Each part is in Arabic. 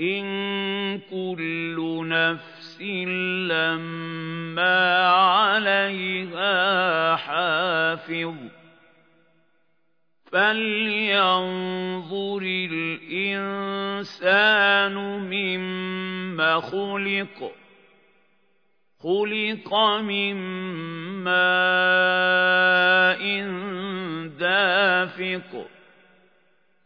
إن كل نفس لما عليها حافظ. فلينظر الإنسان مما خلق. خلق من ماء دافق.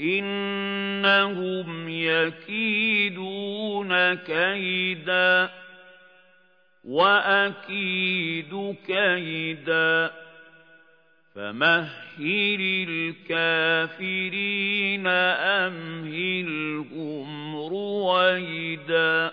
إِنَّهُمْ يَكِيدُونَ كَيْدًا وَأَكِيدُ كَيْدًا فَمَهِّلِ الْكَافِرِينَ أَمْهِلْهُمْ رُوَيْدًا